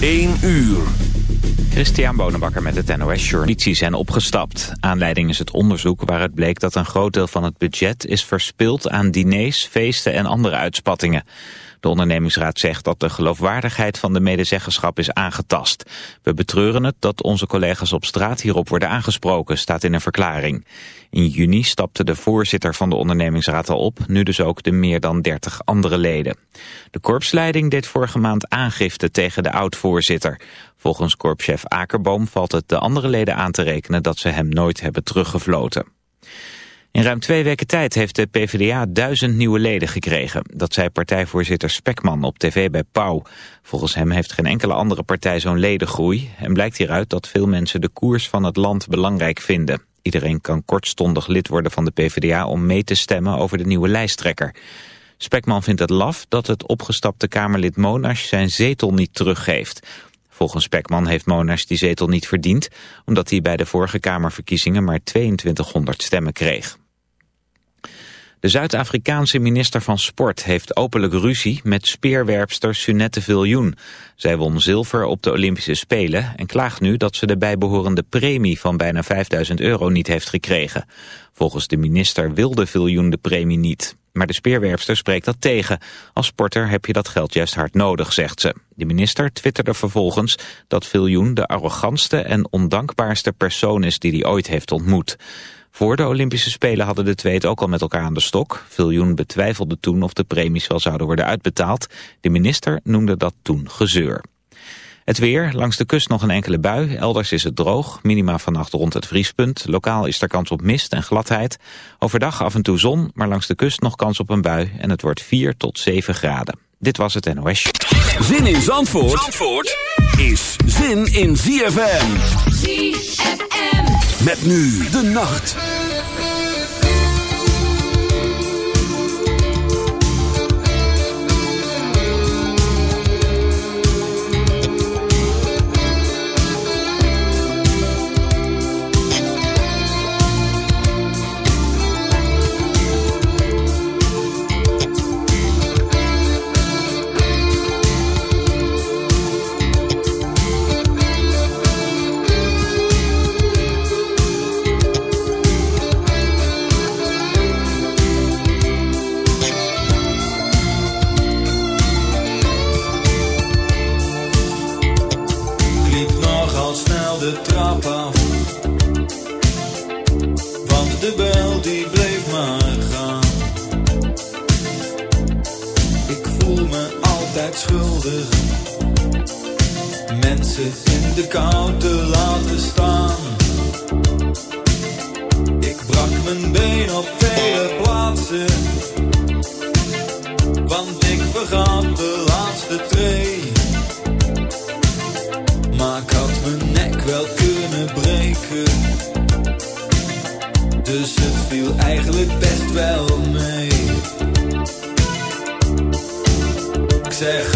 1 uur. Christian Bonenbakker met het NOS Journalitie zijn opgestapt. Aanleiding is het onderzoek waaruit bleek dat een groot deel van het budget is verspild aan diners, feesten en andere uitspattingen. De ondernemingsraad zegt dat de geloofwaardigheid van de medezeggenschap is aangetast. We betreuren het dat onze collega's op straat hierop worden aangesproken, staat in een verklaring. In juni stapte de voorzitter van de ondernemingsraad al op, nu dus ook de meer dan 30 andere leden. De korpsleiding deed vorige maand aangifte tegen de oud-voorzitter. Volgens korpschef Akerboom valt het de andere leden aan te rekenen dat ze hem nooit hebben teruggefloten. In ruim twee weken tijd heeft de PvdA duizend nieuwe leden gekregen. Dat zei partijvoorzitter Spekman op tv bij Pauw. Volgens hem heeft geen enkele andere partij zo'n ledengroei. En blijkt hieruit dat veel mensen de koers van het land belangrijk vinden. Iedereen kan kortstondig lid worden van de PvdA om mee te stemmen over de nieuwe lijsttrekker. Spekman vindt het laf dat het opgestapte Kamerlid Monash zijn zetel niet teruggeeft. Volgens Spekman heeft Monash die zetel niet verdiend... omdat hij bij de vorige Kamerverkiezingen maar 2200 stemmen kreeg. De Zuid-Afrikaanse minister van Sport heeft openlijk ruzie met speerwerpster Sunette Viljoen. Zij won zilver op de Olympische Spelen en klaagt nu dat ze de bijbehorende premie van bijna 5000 euro niet heeft gekregen. Volgens de minister wilde Viljoen de premie niet. Maar de speerwerpster spreekt dat tegen. Als sporter heb je dat geld juist hard nodig, zegt ze. De minister twitterde vervolgens dat Viljoen de arrogantste en ondankbaarste persoon is die hij ooit heeft ontmoet. Voor de Olympische Spelen hadden de twee het ook al met elkaar aan de stok. Viljoen betwijfelde toen of de premies wel zouden worden uitbetaald. De minister noemde dat toen gezeur. Het weer, langs de kust nog een enkele bui. Elders is het droog, minima vannacht rond het vriespunt. Lokaal is er kans op mist en gladheid. Overdag af en toe zon, maar langs de kust nog kans op een bui. En het wordt 4 tot 7 graden. Dit was het NOS. Zin in Zandvoort, Zandvoort is zin in ZFM. ZFM. Met nu de nacht. Schuldig. Mensen in de kou te laten staan. Ik brak mijn been op vele plaatsen. Want ik vergat de laatste tree. Maar ik had mijn nek wel kunnen breken. Dus het viel eigenlijk best wel mee. Ik zeg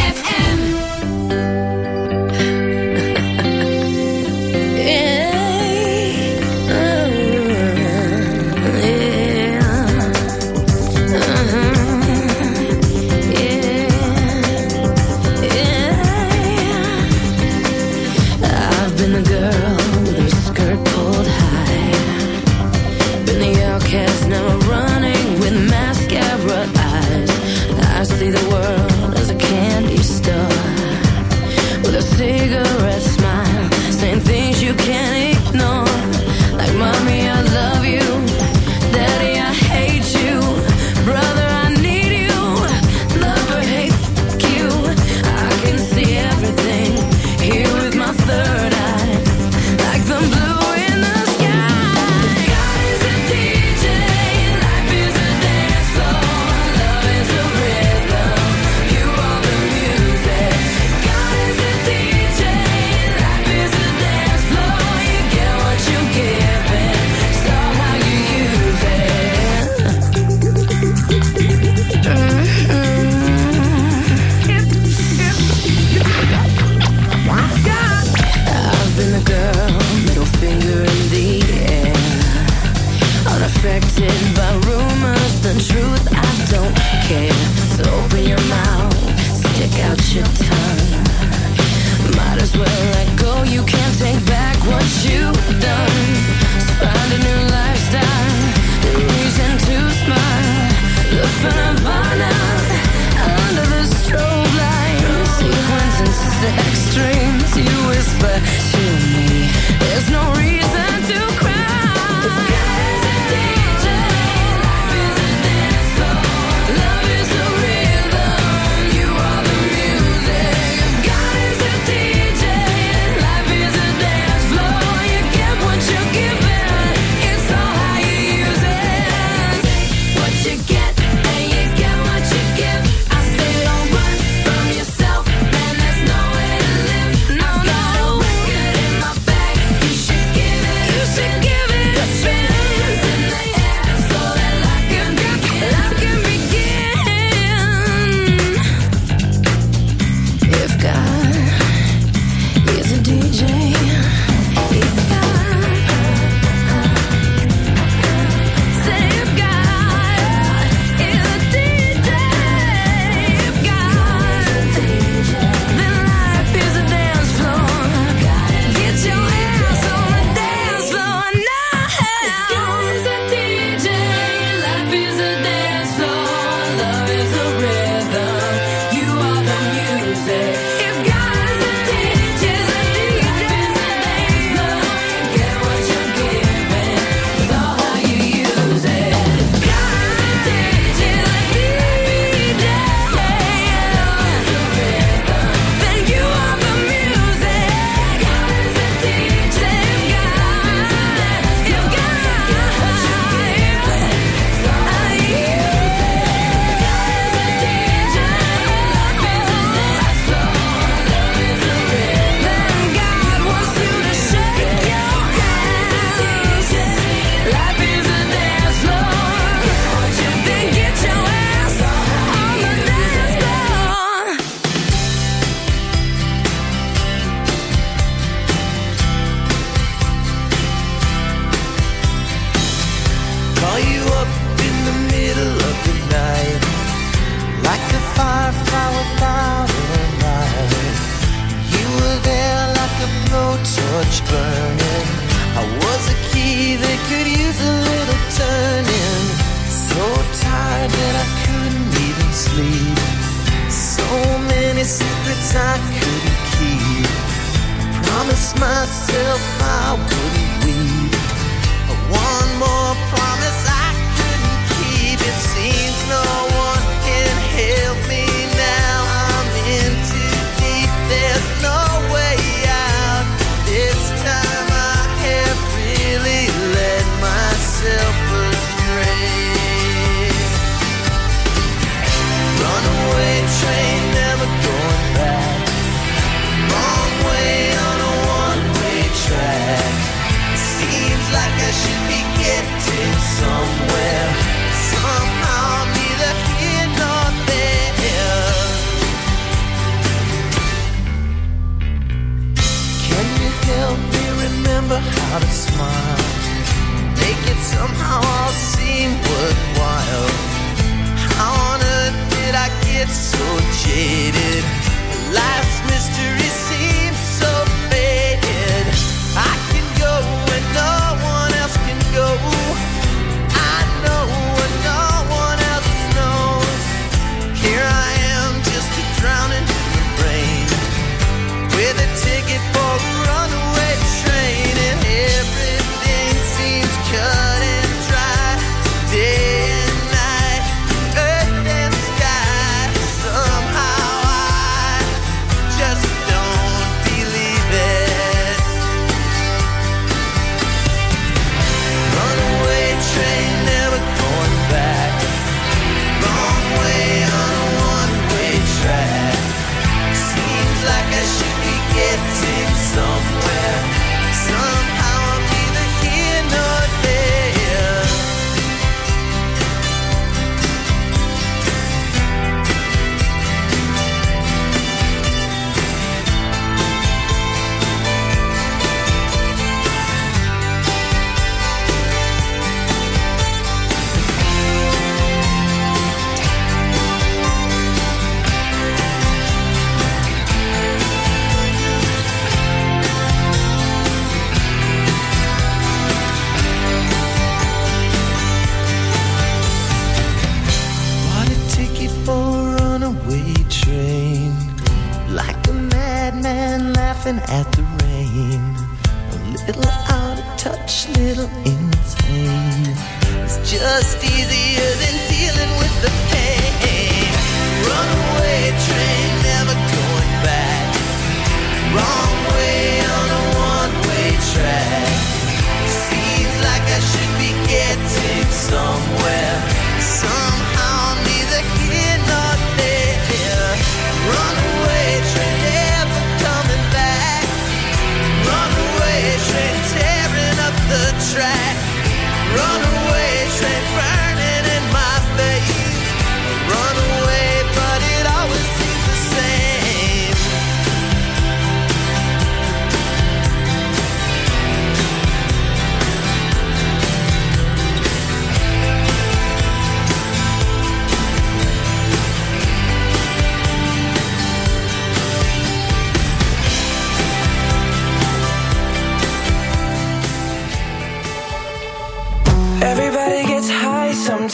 complicated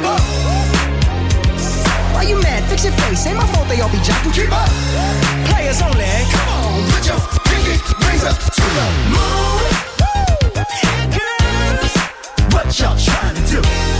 Keep up. Why you mad? Fix your face. Ain't my fault they all be jocking. Keep up. Players only. Come on, put your pinky rings up to the moon. Woo! Here comes what y'all trying to do.